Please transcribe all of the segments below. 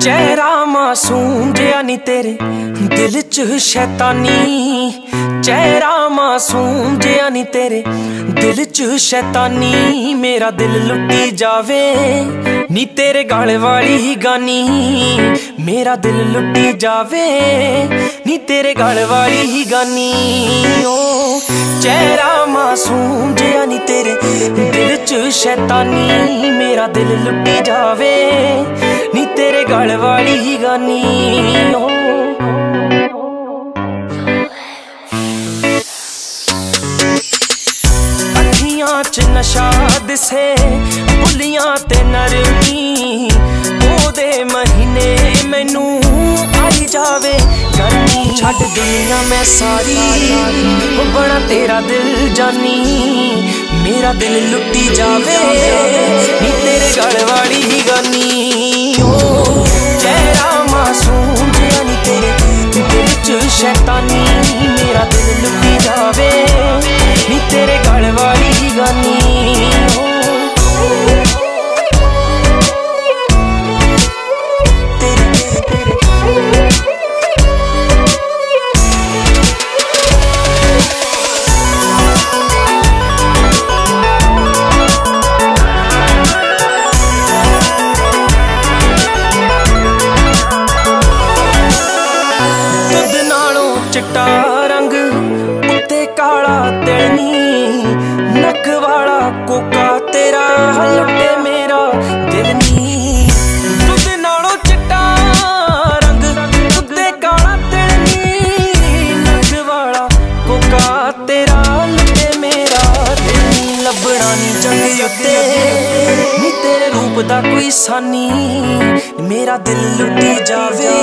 ਚਿਹਰਾ ਮਾਸੂਮ ਜਿਆ ਨਹੀਂ ਤੇਰੇ ਦਿਲ 'ਚ ਸ਼ੈਤਾਨੀ। ਚਿਹਰਾ ਮਾਸੂਮ ਜਿਆ ਨਹੀਂ ਤੇਰੇ ਦਿਲ 'ਚ ਸ਼ੈਤਾਨੀ। ਮੇਰਾ ਦਿਲ ਲੁੱਟੀ ਜਾਵੇ, ਨੀ ਤੇਰੇ ਗਾਲ ਵਾਲੀ ਹੀ ਗਾਨੀ। ਮੇਰਾ ਦਿਲ ਲੁੱਟੀ ਜਾਵੇ, ਨੀ ਤੇਰੇ ਗਾਲ ਵਾਲੀ ਹੀ ਗਾਨੀ। ਓ ਚਿਹਰਾ ਮਾਸੂਮ ਜਿਆ ਨਹੀਂ ਤੇਰੇ ਦਿਲ 'ਚ ਸ਼ੈਤਾਨੀ। ਮੇਰਾ ਦਿਲ ਲੁੱਟੀ ਜਾਵੇ ਨੀ ਤੇਰੇ ਗਾਲ ਵਾਲੀ ਹੀ ਗਾਨੀ। ਓ ਅੱਖੀਆਂ 'ਚ ਨਸ਼ਾ ਦਿਸੇ, ਬੁੱਲੀਆਂ ਤੇ ਨਰਮੀ। ਉਹਦੇ ਮਹੀਨੇ ਮੈਨੂੰ ਆਈ ਜਾਵੇ ਗਰਮੀ ਛੱਡ ਦੁਨੀਆ ਮੈਂ ਸਾਰੀ ਉਹ ਬਣਾ ਤੇਰਾ ਦਿਲ ਜਾਨੀ। ਮੇਰਾ ਦਿਲ ਲੁੱਟੀ ਜਾਵੇ ਚਿੱਟਾ ਰੰਗ, ਉੱਤੇ ਕਾਲਾ ਤਿਲਨੀ ਨੱਕ ਵਾਲਾ ਕੋਕਾ ਤੇਰਾ ਲੁੱਟੇ ਮੇਰਾ ਦਿਲ ਨੀ। ਦੁੱਧ ਨਾਲੋਂ ਚਿੱਟਾ ਰੰਗ, ਉੱਤੇ ਕਾਲਾ ਤਿਲਨੀ ਨੱਕ ਵਾਲਾ ਕੋਕਾ ਤੇਰਾ ਲੁੱਟੇ ਮੇਰਾ ਦਿਲ ਨੀ। ਲੱਭਣਾ ਨੀ ਜੰਗ ਉੱਤੇ, ਨੀ ਤੇਰੇ ਰੂਪ ਦਾ ਕੋਈ ਸਾਨੀ। ਮੇਰਾ ਦਿਲ ਲੁੱਟੀ ਜਾਵੇ।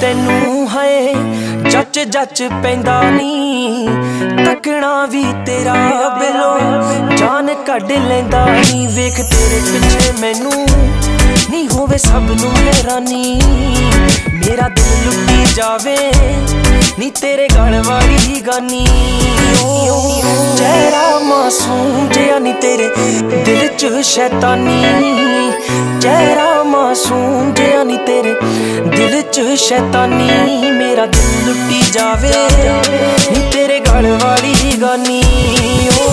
ਤੈਨੂੰ ਹੈ ਜੱਚ ਜੱਚ ਪੈਂਦਾ ਨੀ। ਤੱਕਣਾ ਵੀ ਤੇਰਾ ਬਿਲੋ, ਜਾਨ ਕੱਢ ਲੈਂਦਾ ਨੀ। ਵੇਖ ਤੇਰੇ ਪਿੱਛੇ ਮੈਨੂੰ ਨਹੀਂ ਹੋਵੇ ਸਭ ਨੂੰ ਹੈਰਾਨੀ। ਮੇਰਾ ਦਿਲ ਲੁੱਟੀ ਜਾਵੇ, ਨੀ ਤੇਰੇ ਗਲ ਵਾਲੀ ਹੀ ਗਾਨੀ। ਓ, ਚਿਹਰਾ ਮਾਸੂਮ ਜਿਹਾ ਨੀ ਤੇਰੇ ਦਿਲ 'ਚ ਸ਼ੈਤਾਨੀ। ਚਿਹਰਾ ਮਾਸੂਮ ਜਿਹਾ ਦਿਲ 'ਚ ਸ਼ੈਤਾਨੀ, ਮੇਰਾ ਦਿਲ ਲੁੱਟੀ ਜਾਵੇ। ਨੀ ਤੇਰੇ ਗਲ ਵਾਲੀ ਗਾਨੀ, ਓ।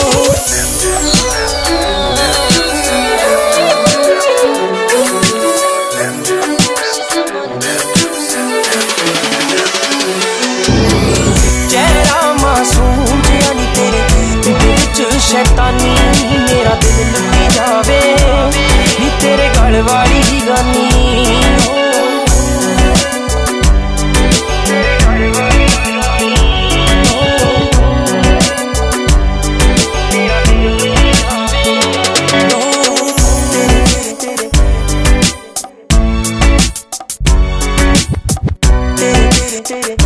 ਚਿਹਰਾ ਮਾਸੂਮ ਜਿਹਾ ਨੀ ਤੇਰੇ ਦਿਲ 'ਚ ਸ਼ੈਤਾਨੀ, ਮੇਰਾ ਦਿਲ ਲੁੱਟੀ ਜਾਵੇ। ਨੀ ਤੇਰੇ ਗਲ ਵਾਲੀ ਗਾਨੀ did it.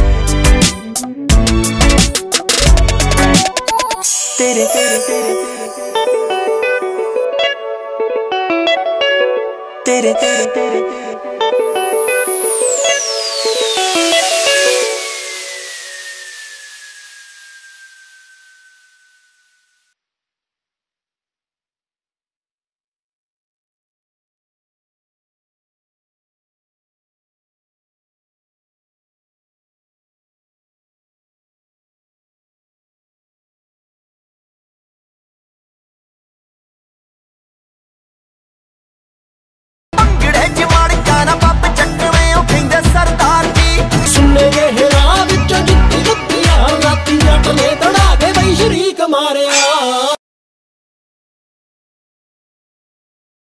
Did it, did it, did it. Did it.